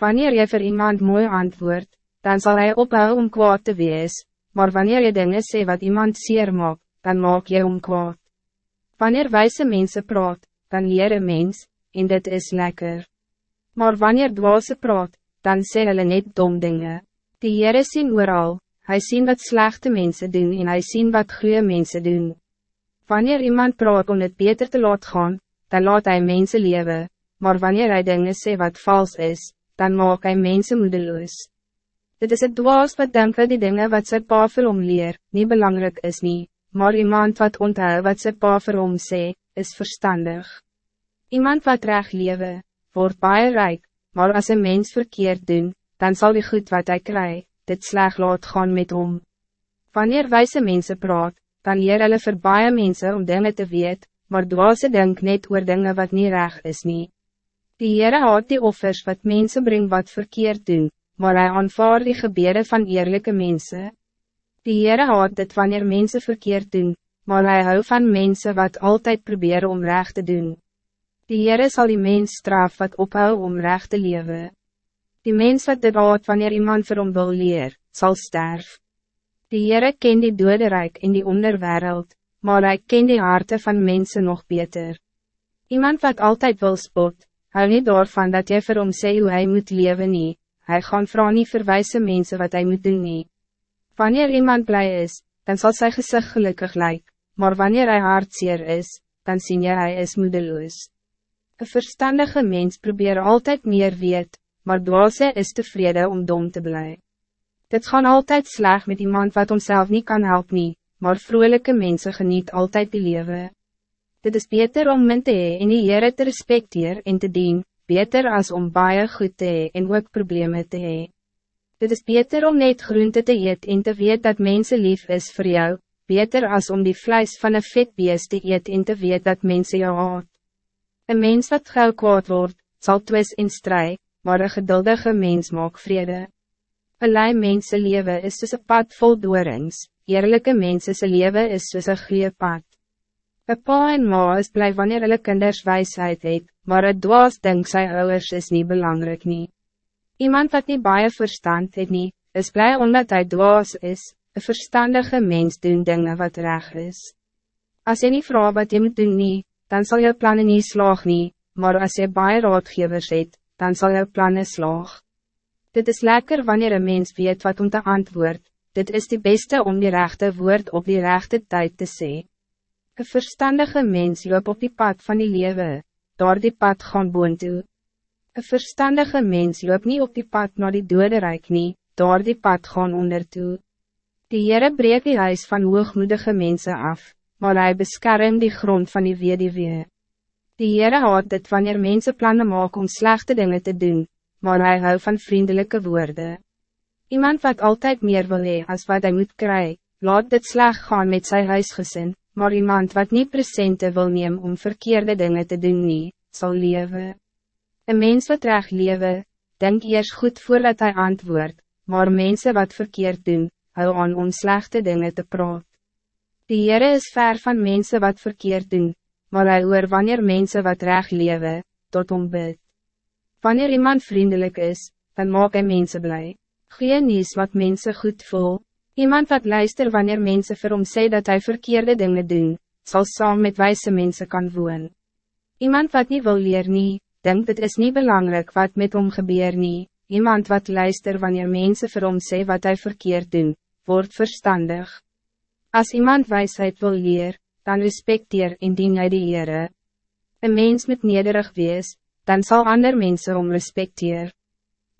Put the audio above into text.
Wanneer je voor iemand mooi antwoord, dan zal hij ophouden om kwaad te wees, maar wanneer je dingen sê wat iemand zeer maakt, dan maak je om kwaad. Wanneer wijze mensen praat, dan leer een mens, en dit is lekker. Maar wanneer dwaze praat, dan sê hulle net dom dingen. Die Heere sien ooral, hy sien wat slechte mensen doen en hy sien wat goede mensen doen. Wanneer iemand praat om het beter te laat gaan, dan laat hij mensen leven, maar wanneer hij dingen sê wat vals is, dan maak hij mensen moedeloos. Dit is het dwaas wat denkt dat die dingen wat sy pa vir hom leer, nie belangrijk is nie, maar iemand wat onthou wat sy pa vir hom sê, is verstandig. Iemand wat recht lewe, word baie rijk, maar als een mens verkeerd doen, dan zal die goed wat hij krijgt, dit sleg laat gaan met hom. Wanneer wijze mensen praat, dan leer hulle vir baie mense om dingen te weet, maar dwaase denk net oor dinge wat niet recht is nie. Die Heere haat die offers wat mensen bring wat verkeerd doen, maar hij aanvaard die gebeden van eerlijke mensen. Die Heere haat dit wanneer mensen verkeerd doen, maar hij hou van mensen wat altijd proberen om recht te doen. Die Heere zal die mens straf wat ophou om recht te leven. Die mens wat dit haat wanneer iemand vir hom wil leer, sal sterf. Die Heere ken die doderijk in die onderwereld, maar hij ken die harte van mensen nog beter. Iemand wat altijd wil spot, hou niet daarvan dat jy vir hom sê hoe hy moet leven nie, hij gaan vrouw niet verwijzen mensen wat hij moet doen nie. Wanneer iemand blij is, dan zal zijn gezicht gelukkig lijken, maar wanneer hij hartseer is, dan zie je hij is moedeloos. Een verstandige mens probeert altijd meer weet, maar dwaze is tevreden om dom te blijven. Dit gaan altijd slag met iemand wat onszelf niet kan helpen, nie, maar vrolijke mensen geniet altijd die leven. Dit is beter om men te hee en die Heere te respecteren en te dien, beter als om baie goed te hee en ook probleme te hee. Dit is beter om net groente te eet en te weet dat mensen lief is voor jou, beter als om die vlees van een vet beest te eet en te weet dat mensen jou haat. Een mens wat gauw kwaad wordt, zal twis in strijd, maar een geduldige mens maak vrede. Een lui mense leven is soos een pad vol doorings, eerlijke mense leven is soos een goeie pad. Een pa en ma is blij wanneer hulle kinders wijsheid het, maar het dwaas denk sy ouders is niet belangrijk nie. Iemand wat niet baie verstand het nie, is blij omdat hij dwaas is, een verstandige mens doen dingen wat reg is. Als je niet vraagt wat je moet doen nie, dan zal je plannen niet slaag nie, maar als je baie raadgevers het, dan zal je plannen slaag. Dit is lekker wanneer een mens weet wat om te antwoord, dit is de beste om die rechte woord op die rechte tijd te zeggen. Een verstandige mens loop op die pad van die lewe, door die pad gaan boon toe. Een verstandige mens loop niet op die pad naar die dode rijk nie, door die pad gaan onder toe. Die Heere breek die huis van hoogmoedige mensen af, maar hij beskerm die grond van die wediwee. Die Heere haat dit wanneer mensen plannen maak om slechte dingen te doen, maar hij hou van vriendelijke woorden. Iemand wat altijd meer wil hee als wat hij moet krijgen, laat dit slag gaan met zijn huisgezin, maar iemand wat niet presente wil neem om verkeerde dingen te doen nie, sal lewe. Een mens wat recht lewe, denk eerst goed voordat hij antwoord, maar mensen wat verkeerd doen, hou aan om slechte dingen te praat. Die Heere is ver van mensen wat verkeerd doen, maar hij hoor wanneer mensen wat recht lewe, tot om bid. Wanneer iemand vriendelijk is, dan maak hij mensen blij. Geen nieuws wat mensen goed voelt. Iemand wat luister wanneer mensen vir hom sê dat hij verkeerde dingen doen, zal saam met wijze mensen kan woon. Iemand wat niet wil leer nie, denkt het is niet belangrijk wat met hom gebeur nie. Iemand wat luister wanneer mensen vir hom sê wat hij verkeerd doen, wordt verstandig. Als iemand wijsheid wil leer, dan respecteer indien hy die Heere. Een mens met nederig wees, dan zal ander mensen om respecteer.